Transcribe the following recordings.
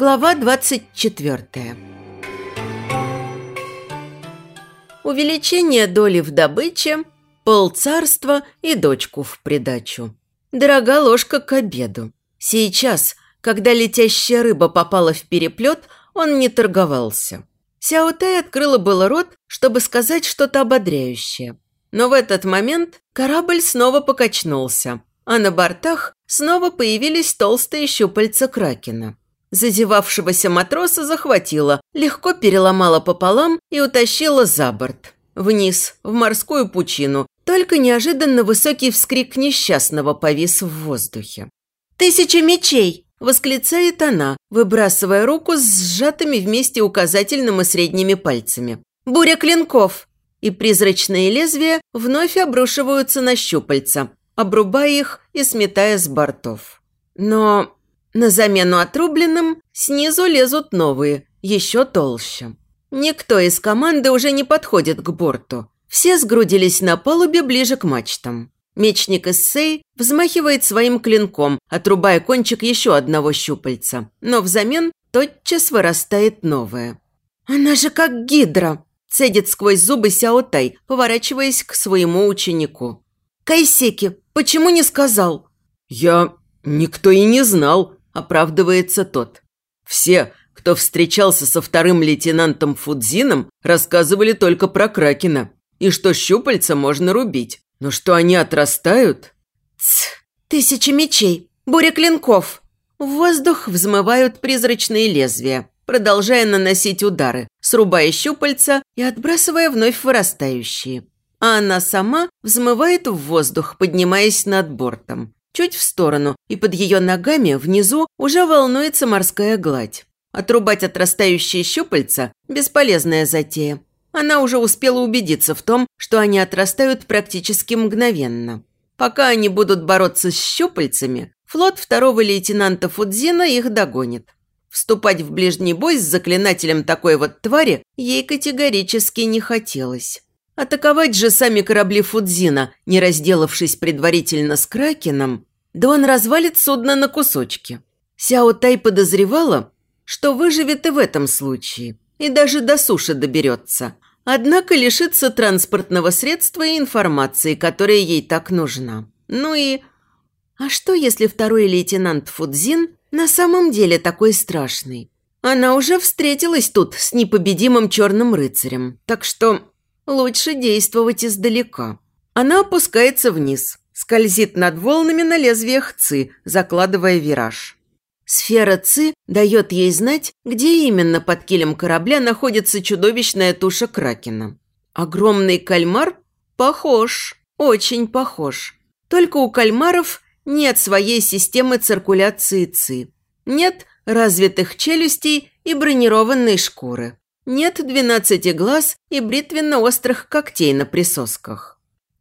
Глава 24 Увеличение доли в добыче, полцарства и дочку в придачу. Дорога ложка к обеду. Сейчас, когда летящая рыба попала в переплет, он не торговался. Сяо Тай открыла было рот, чтобы сказать что-то ободряющее. Но в этот момент корабль снова покачнулся, а на бортах снова появились толстые щупальца Кракена. Зазевавшегося матроса захватила, легко переломала пополам и утащила за борт. Вниз, в морскую пучину, только неожиданно высокий вскрик несчастного повис в воздухе. «Тысяча мечей!» – восклицает она, выбрасывая руку с сжатыми вместе указательным и средними пальцами. «Буря клинков!» И призрачные лезвия вновь обрушиваются на щупальца, обрубая их и сметая с бортов. Но на замену отрубленным снизу лезут новые, еще толще. Никто из команды уже не подходит к борту. Все сгрудились на палубе ближе к мачтам. Мечник Эссей взмахивает своим клинком, отрубая кончик еще одного щупальца, но взамен тотчас вырастает новое. «Она же как гидра!» – цедит сквозь зубы Сяотай, поворачиваясь к своему ученику. «Кайсеки, почему не сказал?» «Я... никто и не знал», оправдывается тот. Все, кто встречался со вторым лейтенантом Фудзином, рассказывали только про Кракена. И что щупальца можно рубить. Но что они отрастают? Тсс, тысячи мечей, буря клинков. В воздух взмывают призрачные лезвия, продолжая наносить удары, срубая щупальца и отбрасывая вновь вырастающие. А она сама взмывает в воздух, поднимаясь над бортом чуть в сторону, и под ее ногами внизу уже волнуется морская гладь. Отрубать отрастающие щупальца – бесполезная затея. Она уже успела убедиться в том, что они отрастают практически мгновенно. Пока они будут бороться с щупальцами, флот второго лейтенанта Фудзина их догонит. Вступать в ближний бой с заклинателем такой вот твари ей категорически не хотелось. Атаковать же сами корабли Фудзина, не разделавшись предварительно с Кракеном, да он развалит судно на кусочки. Сяо Тай подозревала, что выживет и в этом случае, и даже до суши доберется, однако лишится транспортного средства и информации, которая ей так нужна. Ну и... А что, если второй лейтенант Фудзин на самом деле такой страшный? Она уже встретилась тут с непобедимым черным рыцарем, так что Лучше действовать издалека. Она опускается вниз, скользит над волнами на лезвиях ци, закладывая вираж. Сфера ци дает ей знать, где именно под килем корабля находится чудовищная туша кракена. Огромный кальмар похож, очень похож. Только у кальмаров нет своей системы циркуляции ци. Нет развитых челюстей и бронированной шкуры. Нет двенадцати глаз и бритвенно-острых когтей на присосках.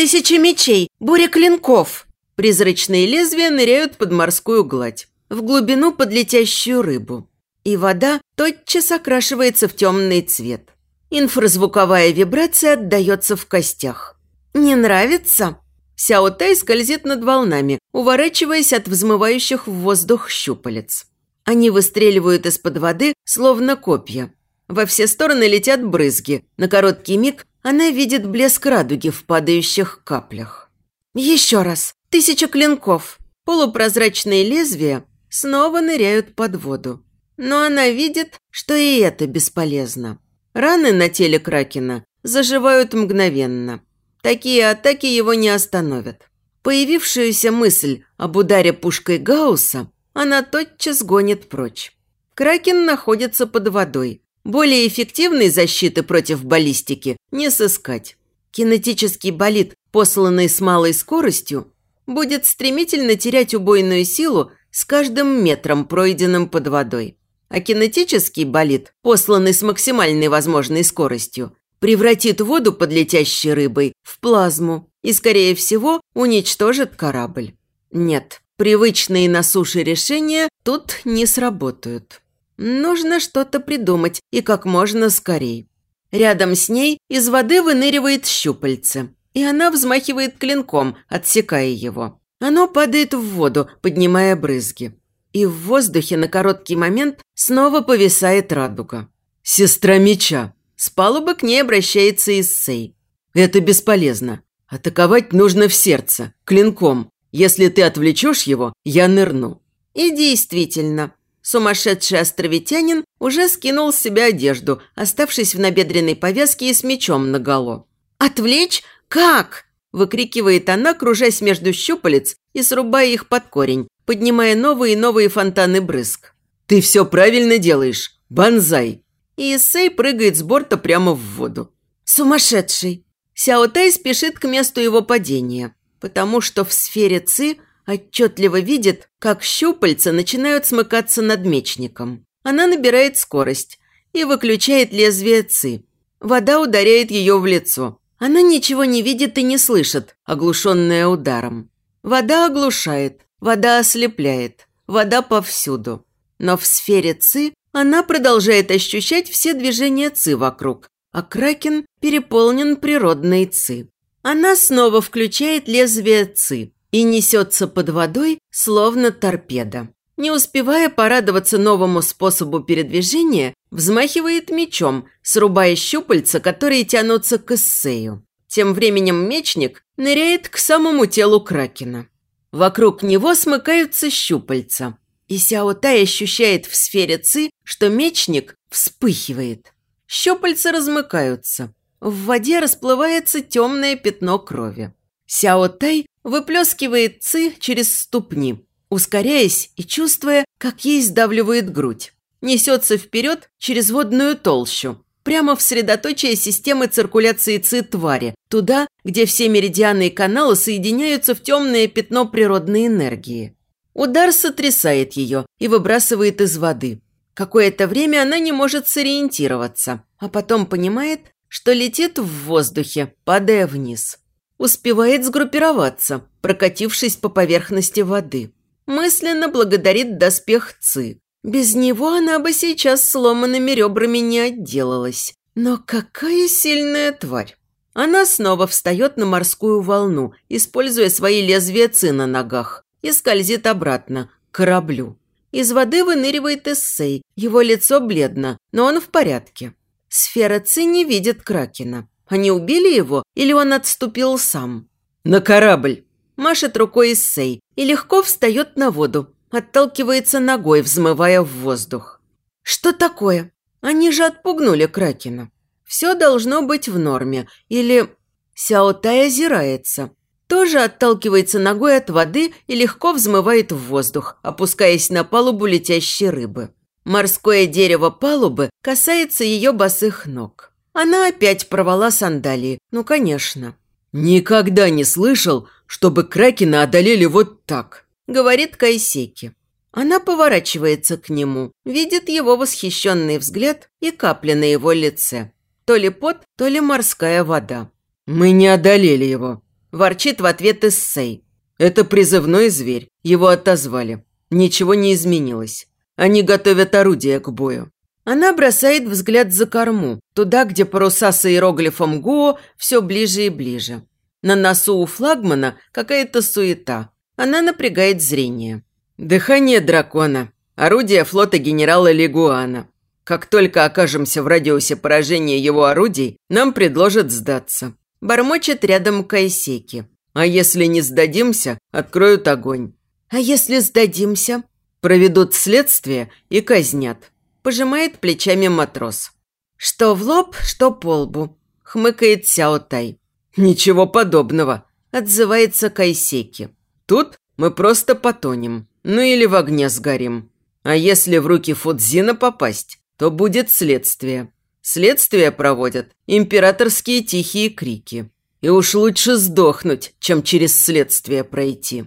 «Тысячи мечей! Буря клинков!» Призрачные лезвия ныряют под морскую гладь, в глубину под летящую рыбу. И вода тотчас окрашивается в темный цвет. Инфразвуковая вибрация отдается в костях. «Не нравится?» Сяо Тай скользит над волнами, уворачиваясь от взмывающих в воздух щупалец. Они выстреливают из-под воды, словно копья, во все стороны летят брызги. На короткий миг она видит блеск радуги в падающих каплях. Еще раз. Тысяча клинков. Полупрозрачные лезвия снова ныряют под воду. Но она видит, что и это бесполезно. Раны на теле Кракена заживают мгновенно. Такие атаки его не остановят. Появившуюся мысль об ударе пушкой Гаусса она тотчас гонит прочь. Кракен находится под водой, более эффективной защиты против баллистики не сыскать. Кинетический болид, посланный с малой скоростью, будет стремительно терять убойную силу с каждым метром, пройденным под водой. А кинетический болид, посланный с максимальной возможной скоростью, превратит воду под летящей рыбой в плазму и, скорее всего, уничтожит корабль. Нет, привычные на суше решения тут не сработают. Нужно что-то придумать и как можно скорее. Рядом с ней из воды выныривает щупальце, и она взмахивает клинком, отсекая его. Оно падает в воду, поднимая брызги. и в воздухе на короткий момент снова повисает радуга. «Сестра меча!» С палубы к ней обращается Иссей. «Это бесполезно. Атаковать нужно в сердце, клинком. Если ты отвлечешь его, я нырну». И действительно, сумасшедший островитянин уже скинул с себя одежду, оставшись в набедренной повязке и с мечом наголо. «Отвлечь? Как?» – выкрикивает она, кружась между щупалец и срубая их под корень, поднимая новые и новые фонтаны брызг. «Ты все правильно делаешь. Банзай!» И Исей прыгает с борта прямо в воду. «Сумасшедший!» Сяо Тай спешит к месту его падения, потому что в сфере Ци отчетливо видит, как щупальца начинают смыкаться над мечником. Она набирает скорость и выключает лезвие Ци. Вода ударяет ее в лицо. Она ничего не видит и не слышит, оглушенная ударом. Вода оглушает, вода ослепляет, вода повсюду. Но в сфере Ци она продолжает ощущать все движения Ци вокруг, а Кракен переполнен природной Ци. Она снова включает лезвие Ци и несется под водой, словно торпеда. Не успевая порадоваться новому способу передвижения, взмахивает мечом, срубая щупальца, которые тянутся к эссею. Тем временем мечник ныряет к самому телу Кракена. Вокруг него смыкаются щупальца. И Сяо Тай ощущает в сфере Ци, что мечник вспыхивает. Щупальца размыкаются. В воде расплывается темное пятно крови. Сяо Тай выплескивает Ци через ступни, ускоряясь и чувствуя, как ей сдавливает грудь несется вперед через водную толщу, прямо в средоточие системы циркуляции ЦИ твари, туда, где все меридианы и каналы соединяются в темное пятно природной энергии. Удар сотрясает ее и выбрасывает из воды. Какое-то время она не может сориентироваться, а потом понимает, что летит в воздухе, падая вниз. Успевает сгруппироваться, прокатившись по поверхности воды. Мысленно благодарит доспех Ци, без него она бы сейчас сломанными ребрами не отделалась. Но какая сильная тварь! Она снова встает на морскую волну, используя свои лезвия ци на ногах, и скользит обратно, к кораблю. Из воды выныривает Эссей, его лицо бледно, но он в порядке. Сфера Ци не видит Кракена. Они убили его или он отступил сам? «На корабль!» Машет рукой Эссей и легко встает на воду, отталкивается ногой, взмывая в воздух. «Что такое? Они же отпугнули Кракена. Все должно быть в норме. Или...» Сяотай озирается. Тоже отталкивается ногой от воды и легко взмывает в воздух, опускаясь на палубу летящей рыбы. Морское дерево палубы касается ее босых ног. Она опять порвала сандалии. Ну, конечно. «Никогда не слышал, чтобы Кракена одолели вот так», говорит Кайсеки. Она поворачивается к нему, видит его восхищенный взгляд и капли на его лице. То ли пот, то ли морская вода. «Мы не одолели его», – ворчит в ответ Иссей. «Это призывной зверь, его отозвали. Ничего не изменилось. Они готовят орудия к бою». Она бросает взгляд за корму, туда, где паруса с иероглифом Гуо все ближе и ближе. На носу у флагмана какая-то суета. Она напрягает зрение. «Дыхание дракона. Орудие флота генерала Лигуана. Как только окажемся в радиусе поражения его орудий, нам предложат сдаться». Бормочет рядом Кайсеки. «А если не сдадимся, откроют огонь». «А если сдадимся?» «Проведут следствие и казнят». Пожимает плечами матрос. «Что в лоб, что по лбу», – хмыкает Сяо Тай. «Ничего подобного», – отзывается Кайсеки. Тут мы просто потонем, ну или в огне сгорим. А если в руки Фудзина попасть, то будет следствие. Следствие проводят императорские тихие крики. И уж лучше сдохнуть, чем через следствие пройти.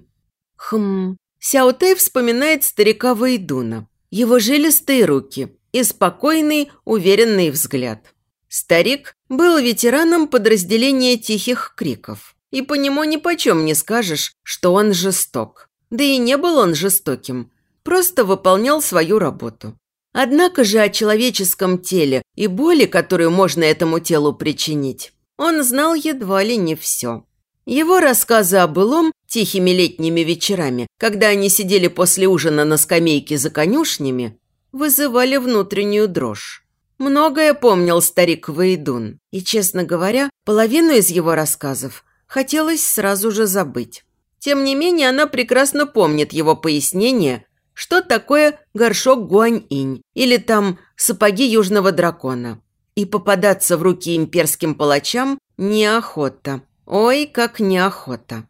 Хм. Сяо Тэй вспоминает старика Вейдуна, его жилистые руки и спокойный, уверенный взгляд. Старик был ветераном подразделения тихих криков и по нему ни почем не скажешь, что он жесток. Да и не был он жестоким, просто выполнял свою работу. Однако же о человеческом теле и боли, которую можно этому телу причинить, он знал едва ли не все. Его рассказы о былом тихими летними вечерами, когда они сидели после ужина на скамейке за конюшнями, вызывали внутреннюю дрожь. Многое помнил старик Вейдун, и, честно говоря, половину из его рассказов хотелось сразу же забыть. Тем не менее, она прекрасно помнит его пояснение, что такое горшок гуань-инь или там сапоги южного дракона. И попадаться в руки имперским палачам неохота. Ой, как неохота.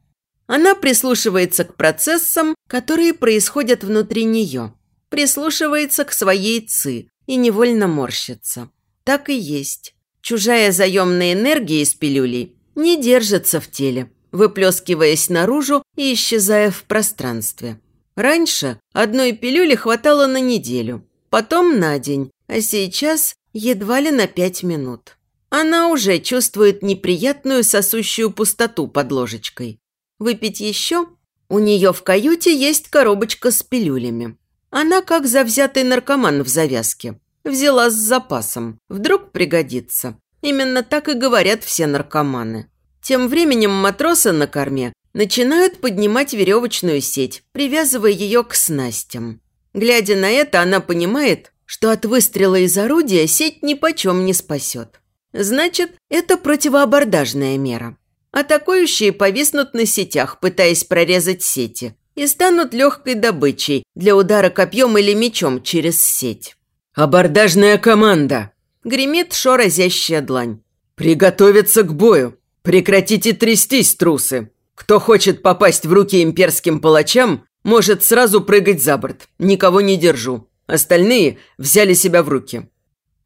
Она прислушивается к процессам, которые происходят внутри нее. Прислушивается к своей ци и невольно морщится. Так и есть. Чужая заемная энергия из пилюлей не держится в теле, выплескиваясь наружу и исчезая в пространстве. Раньше одной пилюли хватало на неделю, потом на день, а сейчас едва ли на пять минут. Она уже чувствует неприятную сосущую пустоту под ложечкой. Выпить еще? У нее в каюте есть коробочка с пилюлями. Она как завзятый наркоман в завязке. Взяла с запасом. Вдруг пригодится. Именно так и говорят все наркоманы. Тем временем матросы на корме начинают поднимать веревочную сеть, привязывая ее к снастям. Глядя на это, она понимает, что от выстрела из орудия сеть ни почем не спасет. Значит, это противоабордажная мера. Атакующие повиснут на сетях, пытаясь прорезать сети, и станут легкой добычей для удара копьем или мечом через сеть. «Абордажная команда!» – гремит шо разящая длань. «Приготовиться к бою! Прекратите трястись, трусы! Кто хочет попасть в руки имперским палачам, может сразу прыгать за борт. Никого не держу. Остальные взяли себя в руки.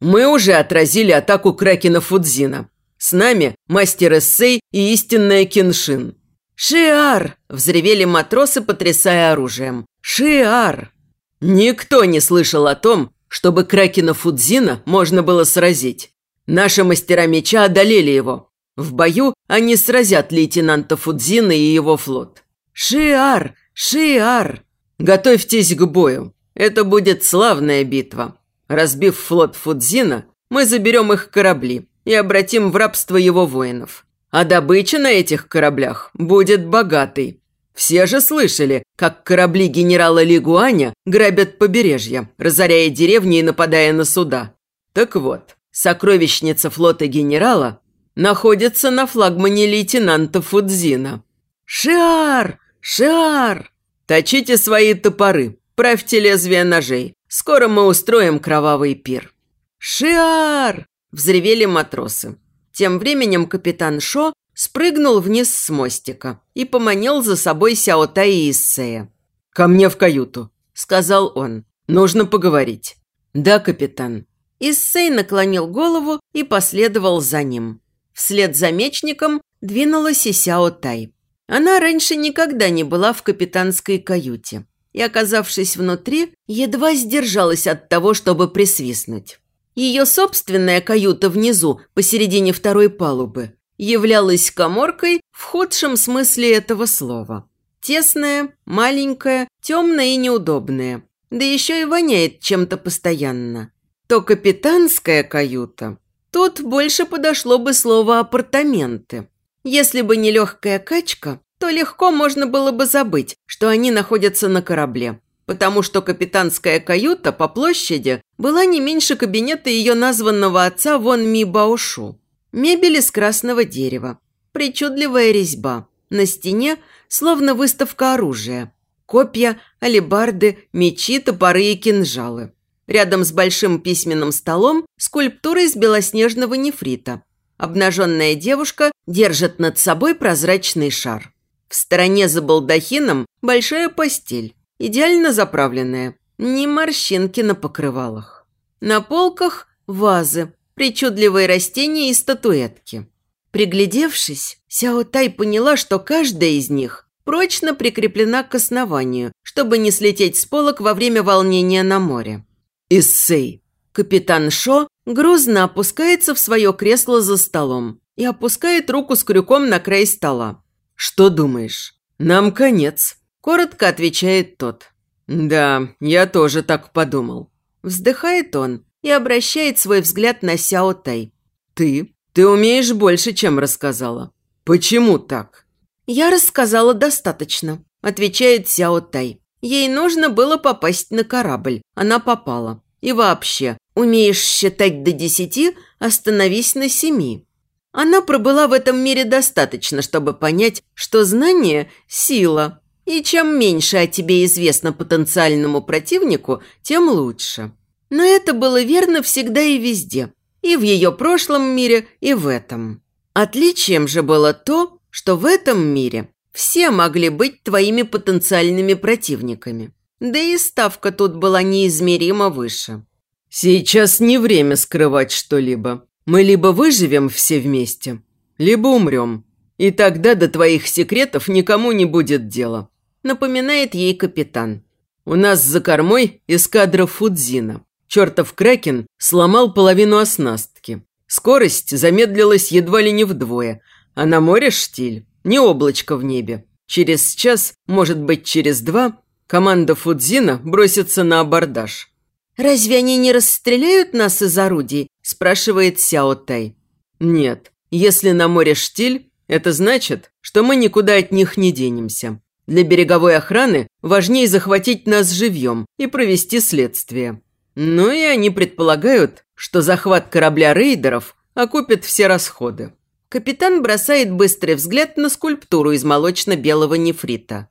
Мы уже отразили атаку Кракена Фудзина. С нами мастер Эссей и истинная Киншин. «Шиар!» – взревели матросы, потрясая оружием. «Шиар!» Никто не слышал о том, чтобы Кракена Фудзина можно было сразить. Наши мастера меча одолели его. В бою они сразят лейтенанта Фудзина и его флот. «Шиар! Шиар!» Готовьтесь к бою. Это будет славная битва. Разбив флот Фудзина, мы заберем их корабли и обратим в рабство его воинов. А добыча на этих кораблях будет богатой. Все же слышали, как корабли генерала Лигуаня грабят побережье, разоряя деревни и нападая на суда. Так вот, сокровищница флота генерала находится на флагмане лейтенанта Фудзина. «Шиар! Шиар!» Точите свои топоры, правьте лезвия ножей. Скоро мы устроим кровавый пир». «Шиар!» – взревели матросы. Тем временем капитан Шо спрыгнул вниз с мостика и поманил за собой Сяота и Иссея. «Ко мне в каюту», – сказал он. «Нужно поговорить». «Да, капитан». Иссей наклонил голову и последовал за ним. Вслед за мечником двинулась и Сяо Тай. Она раньше никогда не была в капитанской каюте и, оказавшись внутри, едва сдержалась от того, чтобы присвистнуть. Ее собственная каюта внизу, посередине второй палубы, являлась коморкой в худшем смысле этого слова. Тесная, маленькая, темная и неудобная, да еще и воняет чем-то постоянно. То капитанская каюта. Тут больше подошло бы слово «апартаменты». Если бы не легкая качка, то легко можно было бы забыть, что они находятся на корабле потому что капитанская каюта по площади была не меньше кабинета ее названного отца Вон Ми Баошу. Мебель из красного дерева, причудливая резьба, на стене словно выставка оружия, копья, алебарды, мечи, топоры и кинжалы. Рядом с большим письменным столом скульптура из белоснежного нефрита. Обнаженная девушка держит над собой прозрачный шар. В стороне за балдахином большая постель идеально заправленная, ни морщинки на покрывалах. На полках вазы, причудливые растения и статуэтки. Приглядевшись, Сяо Тай поняла, что каждая из них прочно прикреплена к основанию, чтобы не слететь с полок во время волнения на море. «Иссей!» Капитан Шо грузно опускается в свое кресло за столом и опускает руку с крюком на край стола. «Что думаешь? Нам конец!» Коротко отвечает тот. «Да, я тоже так подумал». Вздыхает он и обращает свой взгляд на Сяо Тай. «Ты? Ты умеешь больше, чем рассказала. Почему так?» «Я рассказала достаточно», – отвечает Сяо Тай. Ей нужно было попасть на корабль. Она попала. И вообще, умеешь считать до десяти, остановись на семи. Она пробыла в этом мире достаточно, чтобы понять, что знание – сила. И чем меньше о тебе известно потенциальному противнику, тем лучше. Но это было верно всегда и везде. И в ее прошлом мире, и в этом. Отличием же было то, что в этом мире все могли быть твоими потенциальными противниками. Да и ставка тут была неизмеримо выше. Сейчас не время скрывать что-либо. Мы либо выживем все вместе, либо умрем. И тогда до твоих секретов никому не будет дела. Напоминает ей капитан. У нас за кормой эскадра Фудзина. Чертов Кракен сломал половину оснастки. Скорость замедлилась едва ли не вдвое, а на море штиль. Не облачко в небе. Через час, может быть, через два, команда Фудзина бросится на абордаж. «Разве они не расстреляют нас из орудий?» – спрашивает Сяо Тай. «Нет. Если на море штиль, это значит, что мы никуда от них не денемся. Для береговой охраны важнее захватить нас живьем и провести следствие. Ну и они предполагают, что захват корабля рейдеров окупит все расходы. Капитан бросает быстрый взгляд на скульптуру из молочно-белого нефрита.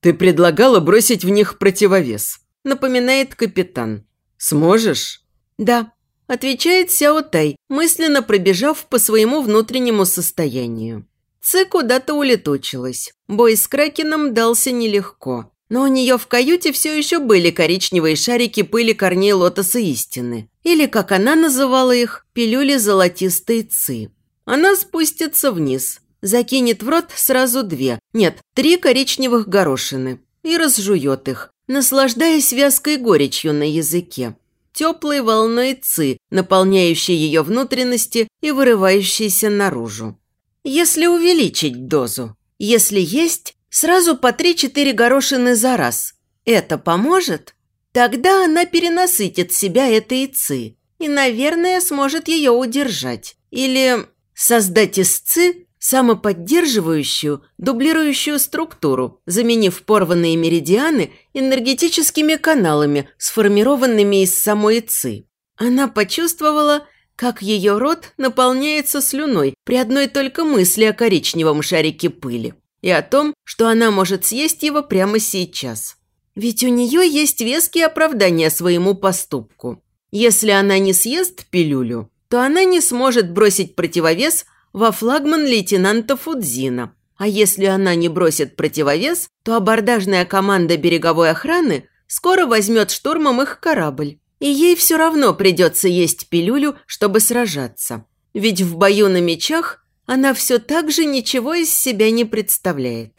«Ты предлагала бросить в них противовес», – напоминает капитан. «Сможешь?» «Да», – отвечает Сяо Тай, мысленно пробежав по своему внутреннему состоянию. Ци куда-то улетучилась. Бой с Кракеном дался нелегко. Но у нее в каюте все еще были коричневые шарики пыли корней лотоса истины. Или, как она называла их, пилюли золотистой ци. Она спустится вниз, закинет в рот сразу две, нет, три коричневых горошины и разжует их, наслаждаясь вязкой горечью на языке, теплой волной ци, наполняющей ее внутренности и вырывающейся наружу. Если увеличить дозу, если есть, сразу по 3-4 горошины за раз, это поможет? Тогда она перенасытит себя этой ци и, наверное, сможет ее удержать. Или создать из ЦИ самоподдерживающую, дублирующую структуру, заменив порванные меридианы энергетическими каналами, сформированными из самой ЦИ. Она почувствовала, как ее рот наполняется слюной при одной только мысли о коричневом шарике пыли и о том, что она может съесть его прямо сейчас. Ведь у нее есть веские оправдания своему поступку. Если она не съест пилюлю, то она не сможет бросить противовес во флагман лейтенанта Фудзина. А если она не бросит противовес, то абордажная команда береговой охраны скоро возьмет штурмом их корабль. И ей все равно придется есть пилюлю, чтобы сражаться. Ведь в бою на мечах она все так же ничего из себя не представляет.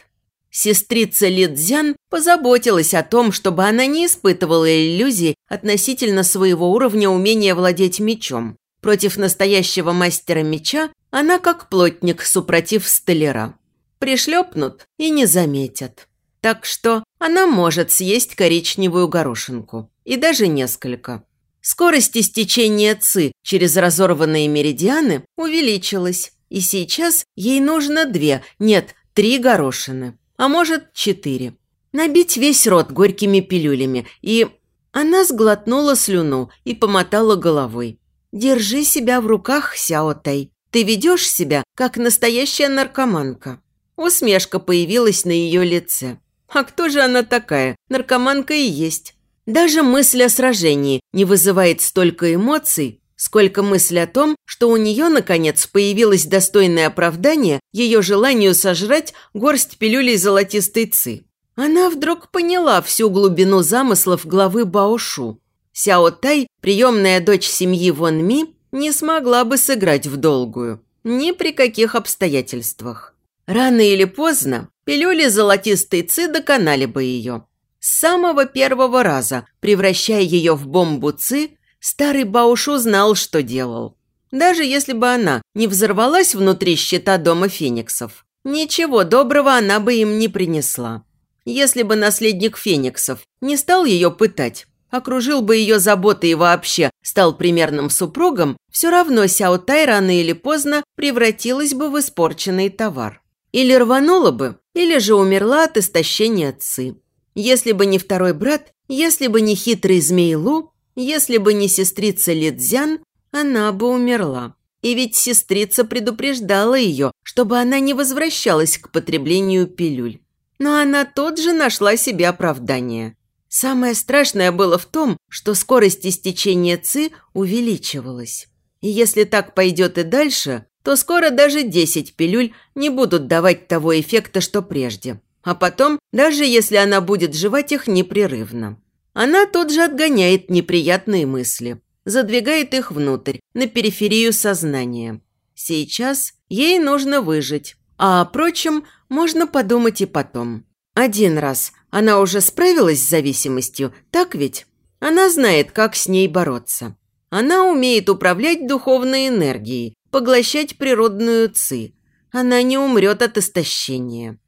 Сестрица Лидзян позаботилась о том, чтобы она не испытывала иллюзий относительно своего уровня умения владеть мечом. Против настоящего мастера меча она как плотник, супротив столяра. Пришлепнут и не заметят. Так что она может съесть коричневую горошинку. И даже несколько. Скорость истечения ЦИ через разорванные меридианы увеличилась. И сейчас ей нужно две, нет, три горошины. А может, четыре. Набить весь рот горькими пилюлями. И она сглотнула слюну и помотала головой. «Держи себя в руках, Сяо Тай. Ты ведешь себя, как настоящая наркоманка». Усмешка появилась на ее лице. А кто же она такая? Наркоманка и есть. Даже мысль о сражении не вызывает столько эмоций, сколько мысль о том, что у нее, наконец, появилось достойное оправдание ее желанию сожрать горсть пилюлей золотистой ци. Она вдруг поняла всю глубину замыслов главы Баошу. Сяо Тай, приемная дочь семьи Вон Ми, не смогла бы сыграть в долгую. Ни при каких обстоятельствах. Рано или поздно пилюли золотистой ци доконали бы ее. С самого первого раза, превращая ее в бомбу ци, старый Баушу знал, что делал. Даже если бы она не взорвалась внутри щита дома фениксов, ничего доброго она бы им не принесла. Если бы наследник фениксов не стал ее пытать, окружил бы ее заботой и вообще стал примерным супругом, все равно Сяо Тай рано или поздно превратилась бы в испорченный товар. Или рванула бы, или же умерла от истощения ци. Если бы не второй брат, если бы не хитрый змей Лу, если бы не сестрица Лидзян, она бы умерла. И ведь сестрица предупреждала ее, чтобы она не возвращалась к потреблению пилюль. Но она тут же нашла себе оправдание. Самое страшное было в том, что скорость истечения ЦИ увеличивалась. И если так пойдет и дальше, то скоро даже 10 пилюль не будут давать того эффекта, что прежде. А потом, даже если она будет жевать их непрерывно. Она тут же отгоняет неприятные мысли, задвигает их внутрь, на периферию сознания. Сейчас ей нужно выжить, а о прочем можно подумать и потом. Один раз она уже справилась с зависимостью, так ведь? Она знает, как с ней бороться. Она умеет управлять духовной энергией, поглощать природную ци. Она не умрет от истощения.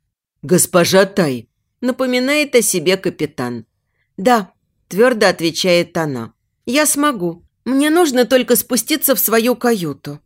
«Госпожа Тай», – напоминает о себе капитан. «Да», – твердо отвечает она. «Я смогу. Мне нужно только спуститься в свою каюту».